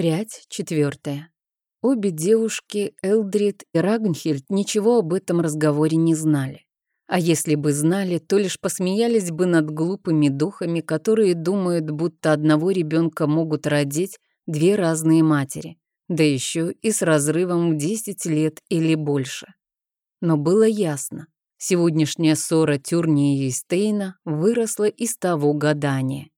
Прядь четвертая. Обе девушки, Элдрид и Рагнхильд, ничего об этом разговоре не знали. А если бы знали, то лишь посмеялись бы над глупыми духами, которые думают, будто одного ребенка могут родить две разные матери, да еще и с разрывом в 10 лет или больше. Но было ясно, сегодняшняя ссора Тюрни и Стейна выросла из того гадания.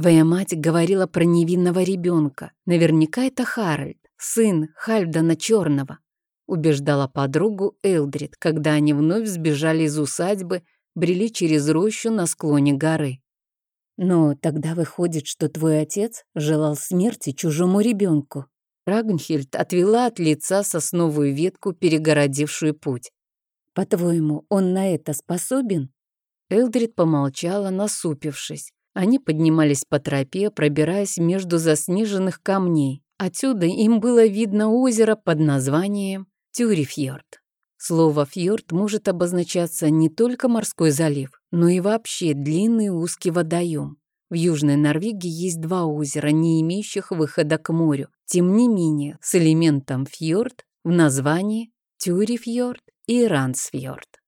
Твоя мать говорила про невинного ребенка. Наверняка это Харальд, сын Хальдана Черного убеждала подругу Элдрид, когда они вновь сбежали из усадьбы, брели через рощу на склоне горы. «Но тогда выходит, что твой отец желал смерти чужому ребенку». Рагнхильд отвела от лица сосновую ветку, перегородившую путь. «По-твоему, он на это способен?» Элдрид помолчала, насупившись. Они поднимались по тропе, пробираясь между заснеженных камней. Отсюда им было видно озеро под названием Тюрифьорд. Слово «фьорд» может обозначаться не только морской залив, но и вообще длинный узкий водоем. В Южной Норвегии есть два озера, не имеющих выхода к морю. Тем не менее, с элементом «фьорд» в названии Тюрифьорд и Рансфьорд,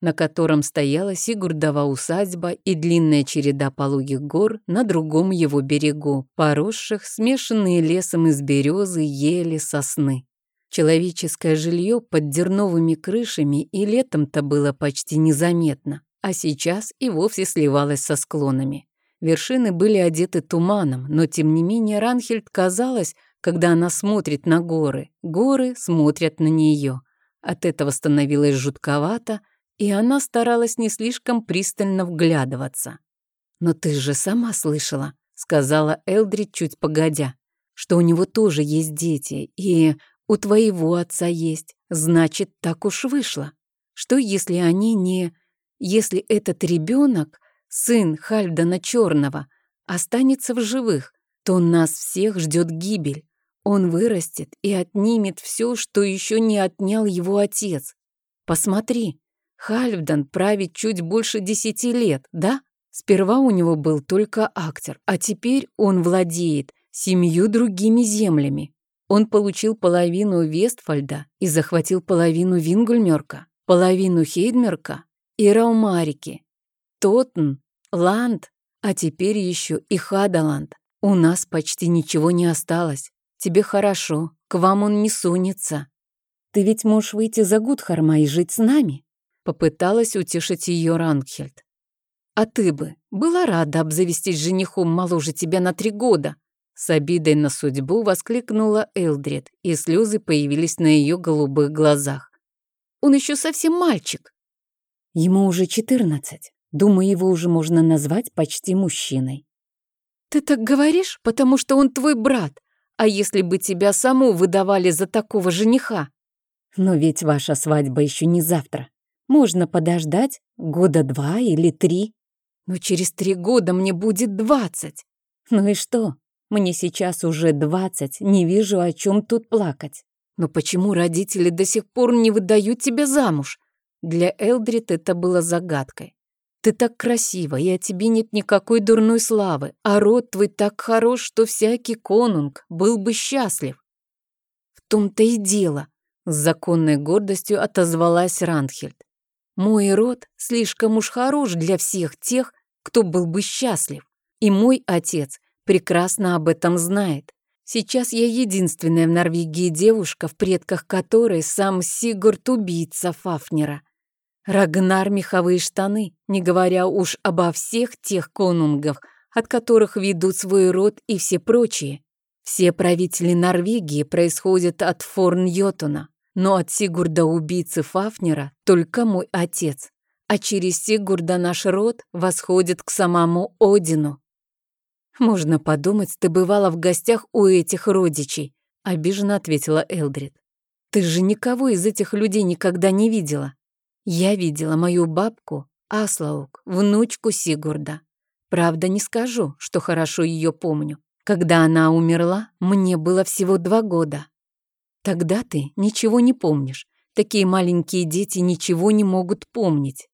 на котором стояла Сигурдова усадьба и длинная череда пологих гор на другом его берегу, поросших, смешанные лесом из березы, ели, сосны. Человеческое жилье под дерновыми крышами и летом-то было почти незаметно, а сейчас и вовсе сливалось со склонами. Вершины были одеты туманом, но тем не менее Ранхельд казалось, когда она смотрит на горы, горы смотрят на нее. От этого становилось жутковато, и она старалась не слишком пристально вглядываться. «Но ты же сама слышала», — сказала Элдрид чуть погодя, «что у него тоже есть дети, и у твоего отца есть, значит, так уж вышло. Что, если они не... Если этот ребенок, сын Хальдана Черного, останется в живых, то нас всех ждет гибель. Он вырастет и отнимет все, что еще не отнял его отец. Посмотри, Хальфдан правит чуть больше десяти лет, да? Сперва у него был только актер, а теперь он владеет семью другими землями. Он получил половину Вестфальда и захватил половину Вингульмерка, половину Хейдмерка и Раумарики, Тотн, Ланд, а теперь еще и Хадаланд. У нас почти ничего не осталось. Тебе хорошо, к вам он не сунется. Ты ведь можешь выйти за Гудхарма и жить с нами. Попыталась утешить ее Рангхельд. А ты бы была рада обзавестись женихом моложе тебя на три года, с обидой на судьбу воскликнула Элдрид, и слезы появились на ее голубых глазах. «Он еще совсем мальчик!» «Ему уже четырнадцать. Думаю, его уже можно назвать почти мужчиной». «Ты так говоришь, потому что он твой брат. А если бы тебя саму выдавали за такого жениха?» «Но ведь ваша свадьба еще не завтра. Можно подождать года два или три». «Но через три года мне будет двадцать». «Ну и что? Мне сейчас уже двадцать, не вижу, о чем тут плакать. Но почему родители до сих пор не выдают тебя замуж? Для Элдрид это было загадкой. Ты так красива, и о тебе нет никакой дурной славы, а род твой так хорош, что всякий конунг был бы счастлив. В том-то и дело, с законной гордостью отозвалась Ранхельд. Мой род слишком уж хорош для всех тех, кто был бы счастлив. И мой отец прекрасно об этом знает. Сейчас я единственная в Норвегии девушка, в предках которой сам Сигурд убийца Фафнера. Рагнар меховые штаны, не говоря уж обо всех тех конунгов, от которых ведут свой род и все прочие. Все правители Норвегии происходят от Форн-Йотуна, но от Сигурда убийцы Фафнера только мой отец, а через Сигурда наш род восходит к самому Одину. «Можно подумать, ты бывала в гостях у этих родичей», — обиженно ответила Элдрид. «Ты же никого из этих людей никогда не видела. Я видела мою бабку, Аслаук, внучку Сигурда. Правда, не скажу, что хорошо ее помню. Когда она умерла, мне было всего два года. Тогда ты ничего не помнишь. Такие маленькие дети ничего не могут помнить.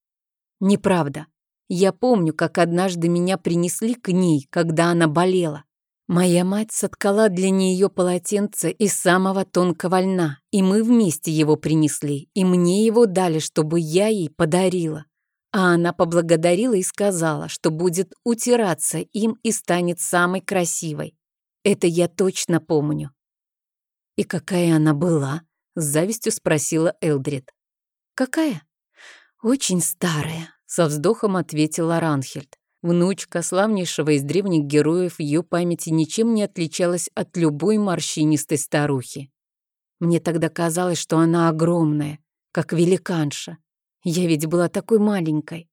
Неправда. Я помню, как однажды меня принесли к ней, когда она болела. Моя мать соткала для нее полотенце из самого тонкого льна, и мы вместе его принесли, и мне его дали, чтобы я ей подарила. А она поблагодарила и сказала, что будет утираться им и станет самой красивой. Это я точно помню. «И какая она была?» — с завистью спросила Элдрид. «Какая?» «Очень старая», — со вздохом ответила Ранхельд. Внучка славнейшего из древних героев ее памяти ничем не отличалась от любой морщинистой старухи. Мне тогда казалось, что она огромная, как великанша. Я ведь была такой маленькой.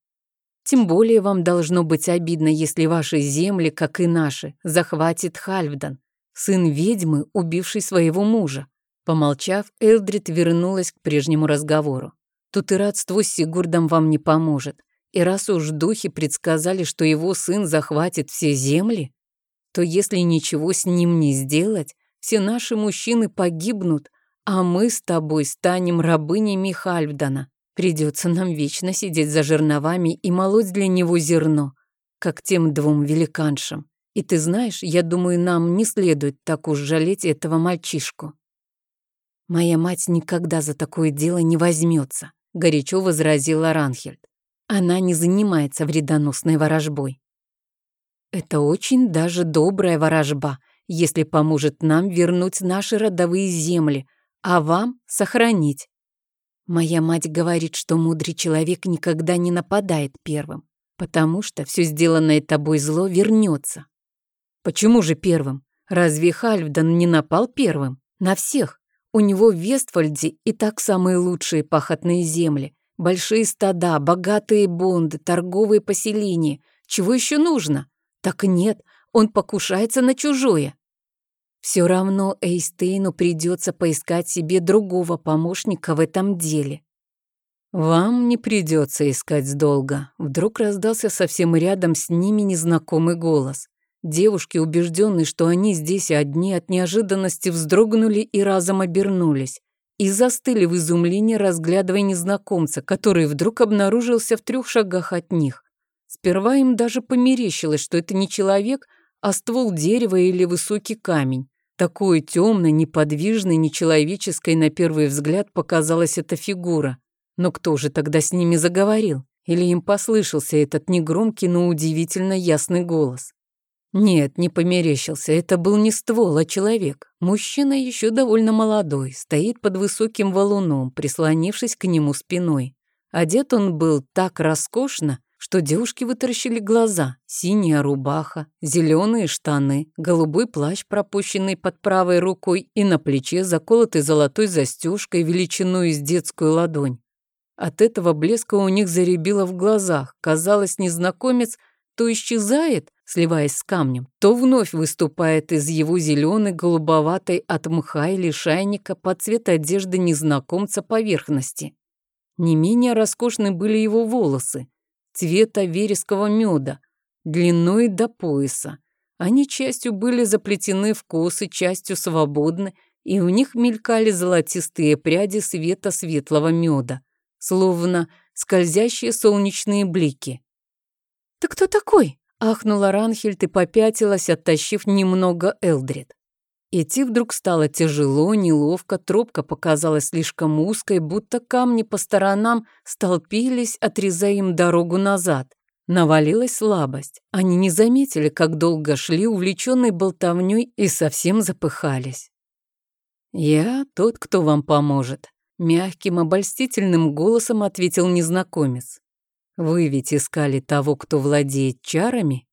Тем более вам должно быть обидно, если ваши земли, как и наши, захватит Хальфдан, сын ведьмы, убивший своего мужа. Помолчав, Элдрид вернулась к прежнему разговору. Тут и родство с Сигурдом вам не поможет. И раз уж духи предсказали, что его сын захватит все земли, то если ничего с ним не сделать, все наши мужчины погибнут, а мы с тобой станем рабынями Хальфдана. Придется нам вечно сидеть за жерновами и молоть для него зерно, как тем двум великаншам. И ты знаешь, я думаю, нам не следует так уж жалеть этого мальчишку. Моя мать никогда за такое дело не возьмется, горячо возразила Ранхельд. Она не занимается вредоносной ворожбой. Это очень даже добрая ворожба, если поможет нам вернуть наши родовые земли, а вам сохранить. Моя мать говорит, что мудрый человек никогда не нападает первым, потому что все сделанное тобой зло вернется. Почему же первым? Разве Хальфдан не напал первым? На всех. У него в Вестфальде и так самые лучшие пахотные земли. Большие стада, богатые бонды, торговые поселения. Чего еще нужно? Так нет, он покушается на чужое. Все равно Эйстейну придется поискать себе другого помощника в этом деле. «Вам не придется искать долго», — вдруг раздался совсем рядом с ними незнакомый голос. Девушки, убежденные, что они здесь одни, от неожиданности вздрогнули и разом обернулись и застыли в изумлении, разглядывая незнакомца, который вдруг обнаружился в трех шагах от них. Сперва им даже померещилось, что это не человек, а ствол дерева или высокий камень. Такой темной, неподвижной, нечеловеческой на первый взгляд показалась эта фигура. Но кто же тогда с ними заговорил? Или им послышался этот негромкий, но удивительно ясный голос? Нет, не померещился, это был не ствол, а человек. Мужчина еще довольно молодой, стоит под высоким валуном, прислонившись к нему спиной. Одет он был так роскошно, что девушки вытаращили глаза. Синяя рубаха, зеленые штаны, голубой плащ, пропущенный под правой рукой и на плече заколотый золотой застежкой величиной с детскую ладонь. От этого блеска у них заребило в глазах. Казалось, незнакомец то исчезает, сливаясь с камнем, то вновь выступает из его зеленой, голубоватой от мха или шайника под цвет одежды незнакомца поверхности. Не менее роскошны были его волосы, цвета верескового меда, длиной до пояса. Они частью были заплетены в косы, частью свободны, и у них мелькали золотистые пряди света светлого меда, словно скользящие солнечные блики. «Ты кто такой?» Ахнула Ранхельд и попятилась, оттащив немного Элдрид. Идти вдруг стало тяжело, неловко, тропка показалась слишком узкой, будто камни по сторонам столпились, отрезая им дорогу назад. Навалилась слабость. Они не заметили, как долго шли, увлеченные болтовней, и совсем запыхались. «Я тот, кто вам поможет», — мягким, обольстительным голосом ответил незнакомец. Вы ведь искали того, кто владеет чарами?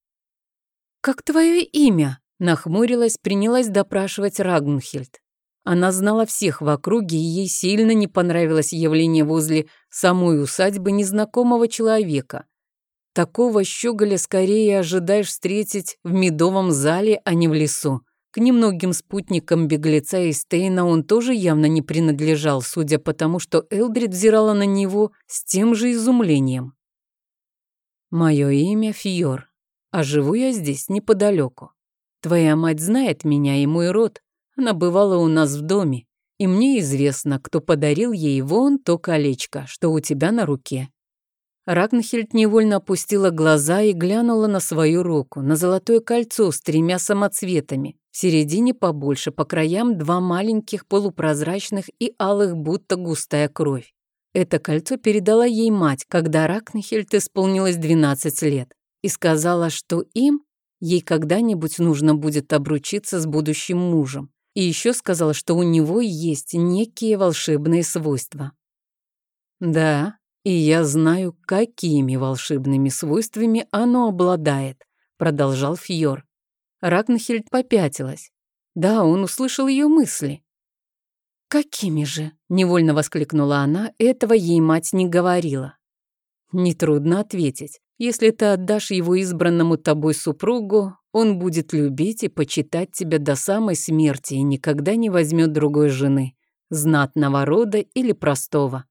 Как твое имя? Нахмурилась, принялась допрашивать Рагнхельд. Она знала всех в округе, и ей сильно не понравилось явление возле самой усадьбы незнакомого человека. Такого щеголя скорее ожидаешь встретить в медовом зале, а не в лесу. К немногим спутникам беглеца из Стейна он тоже явно не принадлежал, судя по тому, что Элдрид взирала на него с тем же изумлением. Мое имя Фьор, а живу я здесь неподалеку. Твоя мать знает меня и мой род. Она бывала у нас в доме, и мне известно, кто подарил ей вон то колечко, что у тебя на руке. Рагнхельд невольно опустила глаза и глянула на свою руку, на золотое кольцо с тремя самоцветами. В середине побольше, по краям два маленьких полупрозрачных и алых, будто густая кровь. Это кольцо передала ей мать, когда Ракнхельд исполнилось 12 лет, и сказала, что им ей когда-нибудь нужно будет обручиться с будущим мужем. И еще сказала, что у него есть некие волшебные свойства. Да, и я знаю, какими волшебными свойствами оно обладает, продолжал Фьор. Рагнхельд попятилась. Да, он услышал ее мысли. «Какими же?» — невольно воскликнула она, этого ей мать не говорила. Нетрудно ответить. Если ты отдашь его избранному тобой супругу, он будет любить и почитать тебя до самой смерти и никогда не возьмет другой жены, знатного рода или простого.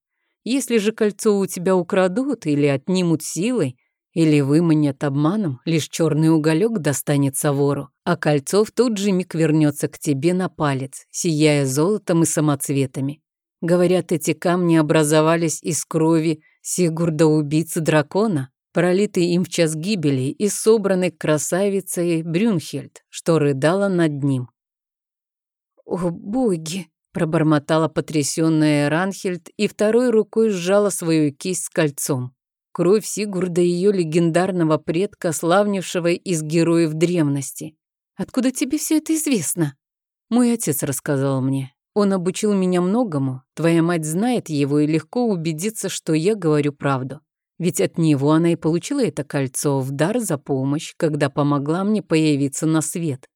Если же кольцо у тебя украдут или отнимут силой, или выманят обманом, лишь черный уголек достанется вору, а кольцо в тот же миг вернется к тебе на палец, сияя золотом и самоцветами. Говорят, эти камни образовались из крови Сигурда-убийцы дракона, пролитой им в час гибели и собранной красавицей Брюнхельд, что рыдала над ним. «О, боги!» Пробормотала потрясённая Ранхельд и второй рукой сжала свою кисть с кольцом. Кровь Сигурда ее легендарного предка, славнившего из героев древности. «Откуда тебе все это известно?» «Мой отец рассказал мне. Он обучил меня многому. Твоя мать знает его и легко убедится, что я говорю правду. Ведь от него она и получила это кольцо в дар за помощь, когда помогла мне появиться на свет.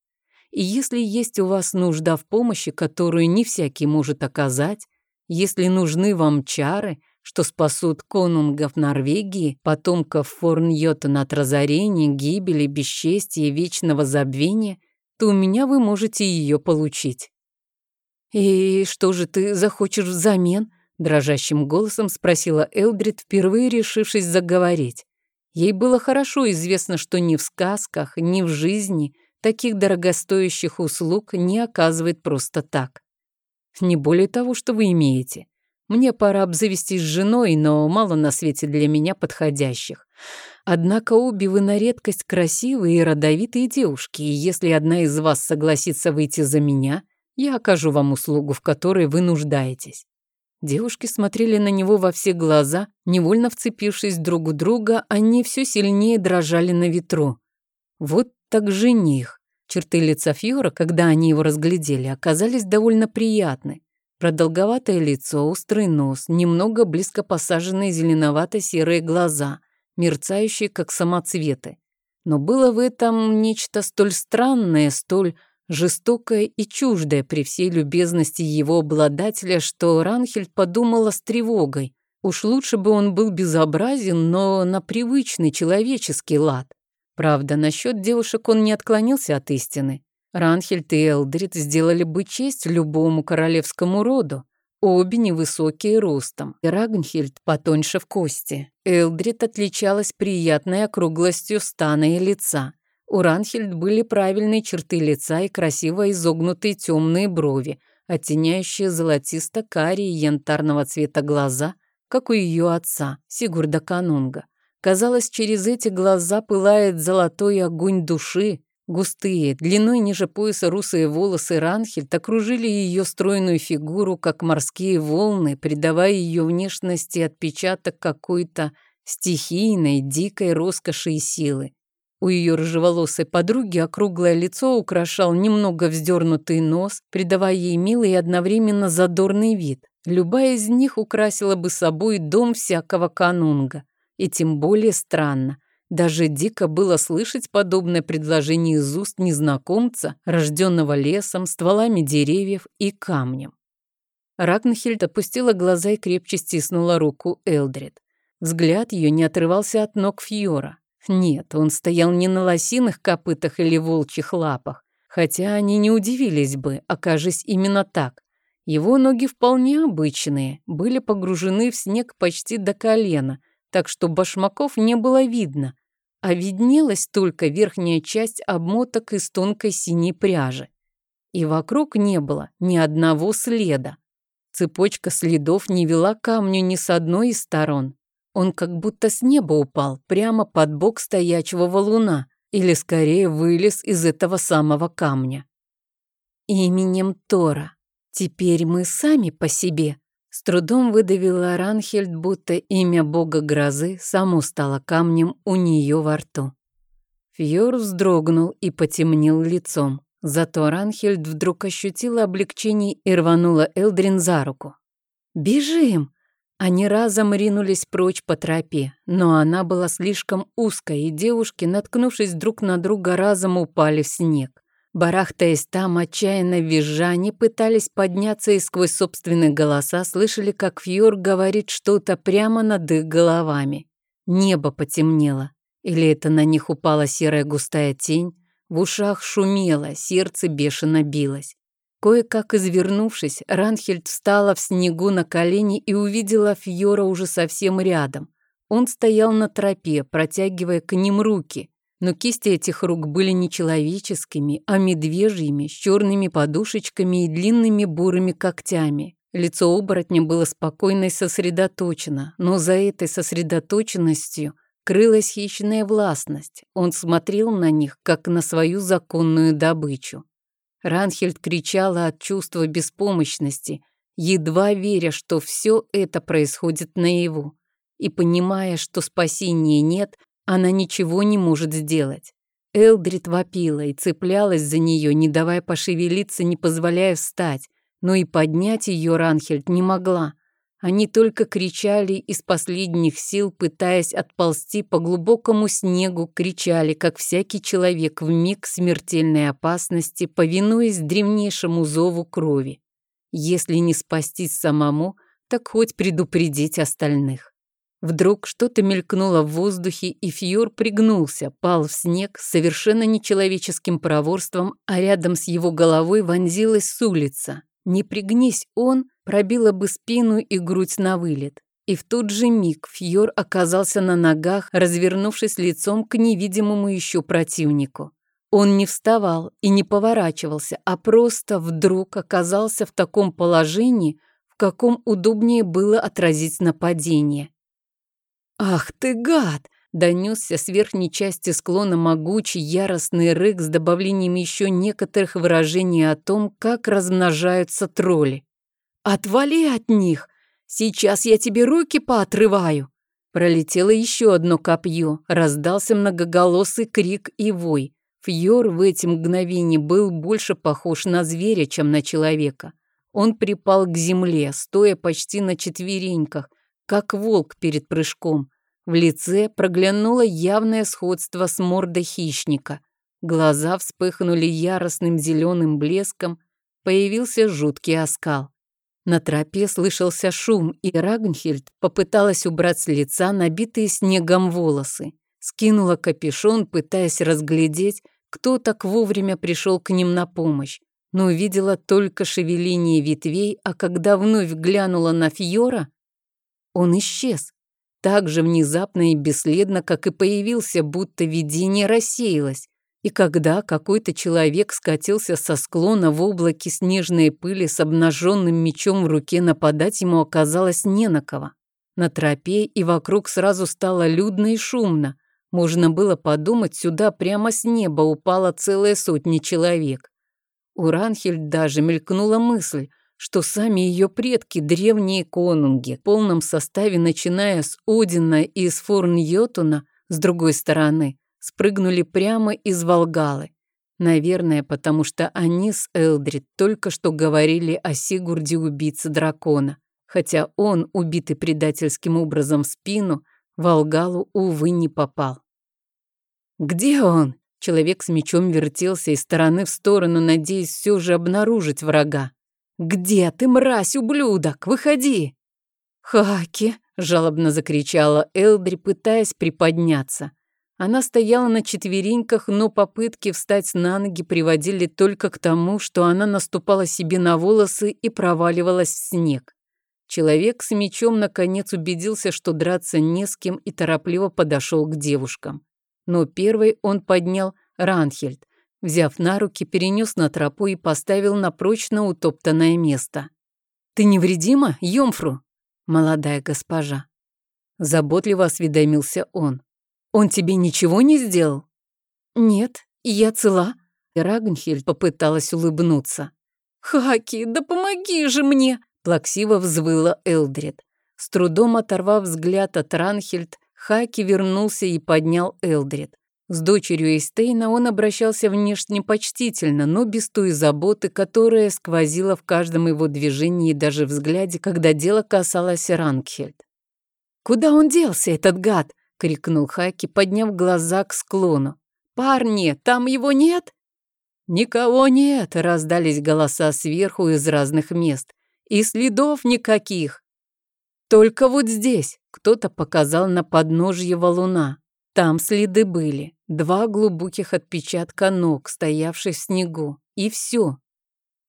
И если есть у вас нужда в помощи, которую не всякий может оказать, если нужны вам чары, что спасут конунгов Норвегии, потомков Форньотена от разорения, гибели, бесчестия и вечного забвения, то у меня вы можете ее получить. «И что же ты захочешь взамен?» — дрожащим голосом спросила Элдрид, впервые решившись заговорить. Ей было хорошо известно, что ни в сказках, ни в жизни таких дорогостоящих услуг не оказывает просто так. Не более того, что вы имеете. Мне пора обзавестись женой, но мало на свете для меня подходящих. Однако обе вы на редкость красивые и родовитые девушки, и если одна из вас согласится выйти за меня, я окажу вам услугу, в которой вы нуждаетесь». Девушки смотрели на него во все глаза, невольно вцепившись друг в друга, они все сильнее дрожали на ветру. Вот так жених. Черты лица Фьора, когда они его разглядели, оказались довольно приятны. Продолговатое лицо, острый нос, немного близко посаженные зеленовато-серые глаза, мерцающие, как самоцветы. Но было в этом нечто столь странное, столь жестокое и чуждое при всей любезности его обладателя, что Ранхельд подумала с тревогой. Уж лучше бы он был безобразен, но на привычный человеческий лад. Правда, насчет девушек он не отклонился от истины. Ранхельд и Элдрид сделали бы честь любому королевскому роду. Обе невысокие ростом. И Рагнхельд потоньше в кости. Элдрид отличалась приятной округлостью стана и лица. У Ранхельд были правильные черты лица и красиво изогнутые темные брови, оттеняющие золотисто-карие янтарного цвета глаза, как у ее отца, Сигурда Канунга. Казалось, через эти глаза пылает золотой огонь души. Густые, длиной ниже пояса русые волосы Ранхельд окружили ее стройную фигуру, как морские волны, придавая ее внешности отпечаток какой-то стихийной, дикой роскоши и силы. У ее рыжеволосой подруги округлое лицо украшал немного вздернутый нос, придавая ей милый и одновременно задорный вид. Любая из них украсила бы собой дом всякого канунга. И тем более странно. Даже дико было слышать подобное предложение из уст незнакомца, рожденного лесом, стволами деревьев и камнем. Рагнхельд опустила глаза и крепче стиснула руку Элдрид. Взгляд ее не отрывался от ног Фьора. Нет, он стоял не на лосиных копытах или волчьих лапах, хотя они не удивились бы, окажись именно так. Его ноги вполне обычные, были погружены в снег почти до колена – так что башмаков не было видно, а виднелась только верхняя часть обмоток из тонкой синей пряжи. И вокруг не было ни одного следа. Цепочка следов не вела камню ни с одной из сторон. Он как будто с неба упал, прямо под бок стоячего валуна, или скорее вылез из этого самого камня. Именем Тора. Теперь мы сами по себе. С трудом выдавила Ранхельд, будто имя бога грозы само стало камнем у нее во рту. Фьор вздрогнул и потемнел лицом. Зато Ранхельд вдруг ощутила облегчение и рванула Элдрин за руку. «Бежим!» Они разом ринулись прочь по тропе, но она была слишком узкой, и девушки, наткнувшись друг на друга, разом упали в снег. Барахтаясь там, отчаянно визжа, они пытались подняться и сквозь собственные голоса слышали, как Фьор говорит что-то прямо над их головами. Небо потемнело. Или это на них упала серая густая тень? В ушах шумело, сердце бешено билось. Кое-как извернувшись, Ранхельд встала в снегу на колени и увидела Фьора уже совсем рядом. Он стоял на тропе, протягивая к ним руки, но кисти этих рук были не человеческими, а медвежьими, с черными подушечками и длинными бурыми когтями. Лицо оборотня было спокойно и сосредоточено, но за этой сосредоточенностью крылась хищная властность. Он смотрел на них, как на свою законную добычу. Ранхельд кричала от чувства беспомощности, едва веря, что все это происходит наяву. И понимая, что спасения нет, она ничего не может сделать. Элдрид вопила и цеплялась за нее, не давая пошевелиться, не позволяя встать, но и поднять ее Ранхельд не могла. Они только кричали из последних сил, пытаясь отползти по глубокому снегу, кричали, как всякий человек в миг смертельной опасности, повинуясь древнейшему зову крови. Если не спастись самому, так хоть предупредить остальных. Вдруг что-то мелькнуло в воздухе, и Фьор пригнулся, пал в снег с совершенно нечеловеческим проворством, а рядом с его головой вонзилась с улица. Не пригнись он, пробила бы спину и грудь на вылет. И в тот же миг Фьор оказался на ногах, развернувшись лицом к невидимому еще противнику. Он не вставал и не поворачивался, а просто вдруг оказался в таком положении, в каком удобнее было отразить нападение. «Ах ты гад!» Донесся с верхней части склона могучий яростный рык с добавлением еще некоторых выражений о том, как размножаются тролли. «Отвали от них! Сейчас я тебе руки поотрываю!» Пролетело еще одно копье, раздался многоголосый крик и вой. Фьор в эти мгновения был больше похож на зверя, чем на человека. Он припал к земле, стоя почти на четвереньках, как волк перед прыжком. В лице проглянуло явное сходство с мордой хищника. Глаза вспыхнули яростным зеленым блеском, появился жуткий оскал. На тропе слышался шум, и Рагнхельд попыталась убрать с лица набитые снегом волосы. Скинула капюшон, пытаясь разглядеть, кто так вовремя пришел к ним на помощь, но увидела только шевеление ветвей, а когда вновь глянула на Фьора, он исчез. Так же внезапно и бесследно, как и появился, будто видение рассеялось. И когда какой-то человек скатился со склона в облаке снежной пыли с обнаженным мечом в руке, нападать ему оказалось не на кого. На тропе и вокруг сразу стало людно и шумно. Можно было подумать, сюда прямо с неба упала целая сотня человек. У Ранхельд даже мелькнула мысль, что сами ее предки, древние конунги, в полном составе, начиная с Одина и с Форньотуна, с другой стороны, спрыгнули прямо из Волгалы. Наверное, потому что они с Элдрид только что говорили о Сигурде убийце дракона, хотя он, убитый предательским образом в спину, Волгалу, увы, не попал. «Где он?» Человек с мечом вертелся из стороны в сторону, надеясь все же обнаружить врага. «Где ты, мразь, ублюдок? Выходи!» «Хаки!» — жалобно закричала Элдри, пытаясь приподняться. Она стояла на четвереньках, но попытки встать на ноги приводили только к тому, что она наступала себе на волосы и проваливалась в снег. Человек с мечом наконец убедился, что драться не с кем и торопливо подошел к девушкам. Но первый он поднял Ранхельд, Взяв на руки, перенес на тропу и поставил на прочно утоптанное место. «Ты невредима, Йомфру?» «Молодая госпожа». Заботливо осведомился он. «Он тебе ничего не сделал?» «Нет, я цела». Рагнхельд попыталась улыбнуться. «Хаки, да помоги же мне!» Плаксиво взвыла Элдрид. С трудом оторвав взгляд от Ранхельд, Хаки вернулся и поднял Элдрид. С дочерью Эйстейна он обращался внешне почтительно, но без той заботы, которая сквозила в каждом его движении и даже взгляде, когда дело касалось Рангхельд. «Куда он делся, этот гад?» — крикнул Хаки, подняв глаза к склону. «Парни, там его нет?» «Никого нет!» — раздались голоса сверху из разных мест. «И следов никаких!» «Только вот здесь!» — кто-то показал на подножье валуна. Там следы были. Два глубоких отпечатка ног, стоявших в снегу. И все.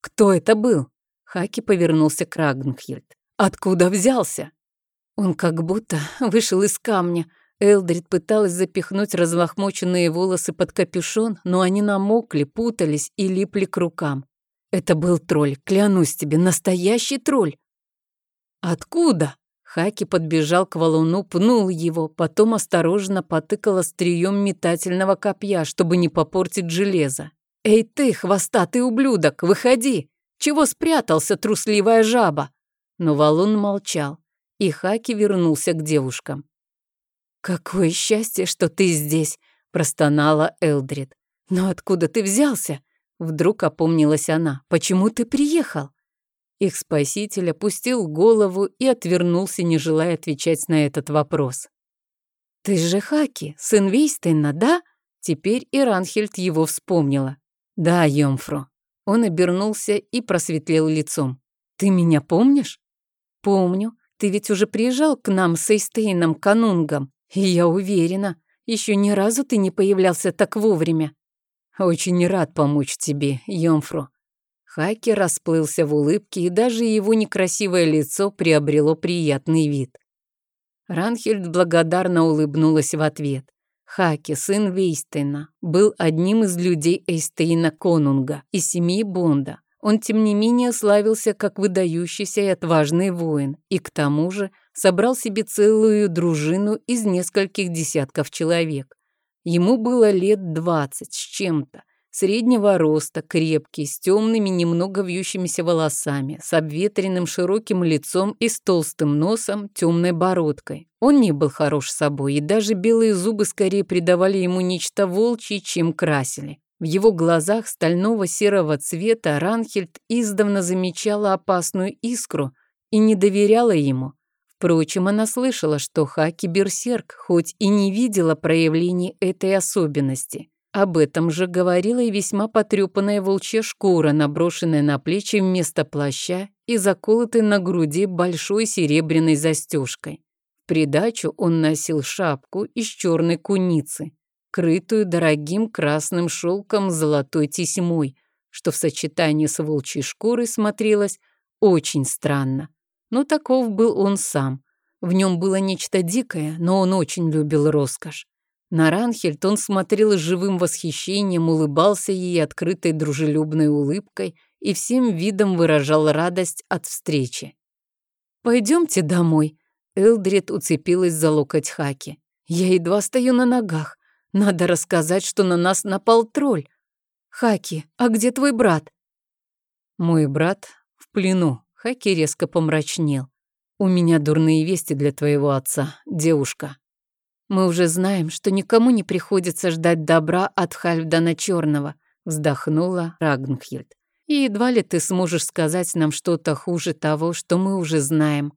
«Кто это был?» Хаки повернулся к Рагнхильд. «Откуда взялся?» Он как будто вышел из камня. Элдрид пыталась запихнуть разлохмоченные волосы под капюшон, но они намокли, путались и липли к рукам. Это был тролль, клянусь тебе, настоящий тролль. Откуда? Хаки подбежал к валуну, пнул его, потом осторожно потыкал острием метательного копья, чтобы не попортить железо. «Эй ты, хвостатый ублюдок, выходи! Чего спрятался, трусливая жаба?» Но валун молчал и Хаки вернулся к девушкам. «Какое счастье, что ты здесь!» – простонала Элдрид. «Но откуда ты взялся?» Вдруг опомнилась она. «Почему ты приехал?» Их спаситель опустил голову и отвернулся, не желая отвечать на этот вопрос. «Ты же Хаки, сын Вейстейна, да?» Теперь и Ранхельд его вспомнила. «Да, Йомфру». Он обернулся и просветлел лицом. «Ты меня помнишь?» «Помню. Ты ведь уже приезжал к нам с Эйстейном Канунгом, и я уверена, еще ни разу ты не появлялся так вовремя. Очень рад помочь тебе, Йомфру. Хаки расплылся в улыбке, и даже его некрасивое лицо приобрело приятный вид. Ранхельд благодарно улыбнулась в ответ. Хаки, сын Вейстейна, был одним из людей Эйстейна Конунга из семьи Бонда. Он, тем не менее, славился как выдающийся и отважный воин, и к тому же собрал себе целую дружину из нескольких десятков человек. Ему было лет двадцать с чем-то, среднего роста, крепкий, с темными, немного вьющимися волосами, с обветренным широким лицом и с толстым носом, темной бородкой. Он не был хорош собой, и даже белые зубы скорее придавали ему нечто волчье, чем красили. В его глазах стального серого цвета Ранхельд издавна замечала опасную искру и не доверяла ему. Впрочем, она слышала, что Хаки Берсерк, хоть и не видела проявлений этой особенности. Об этом же говорила и весьма потрепанная волчья шкура, наброшенная на плечи вместо плаща и заколотая на груди большой серебряной застежкой. Придачу он носил шапку из черной куницы крытую дорогим красным шелком с золотой тесьмой, что в сочетании с волчьей шкурой смотрелось очень странно. Но таков был он сам. В нем было нечто дикое, но он очень любил роскошь. На Ранхельд он смотрел с живым восхищением, улыбался ей открытой дружелюбной улыбкой и всем видом выражал радость от встречи. «Пойдемте домой», — Элдрид уцепилась за локоть Хаки. «Я едва стою на ногах. Надо рассказать, что на нас напал тролль. Хаки, а где твой брат? Мой брат в плену. Хаки резко помрачнел. У меня дурные вести для твоего отца, девушка. Мы уже знаем, что никому не приходится ждать добра от Хальфдана Черного, вздохнула Рагнхильд. И едва ли ты сможешь сказать нам что-то хуже того, что мы уже знаем.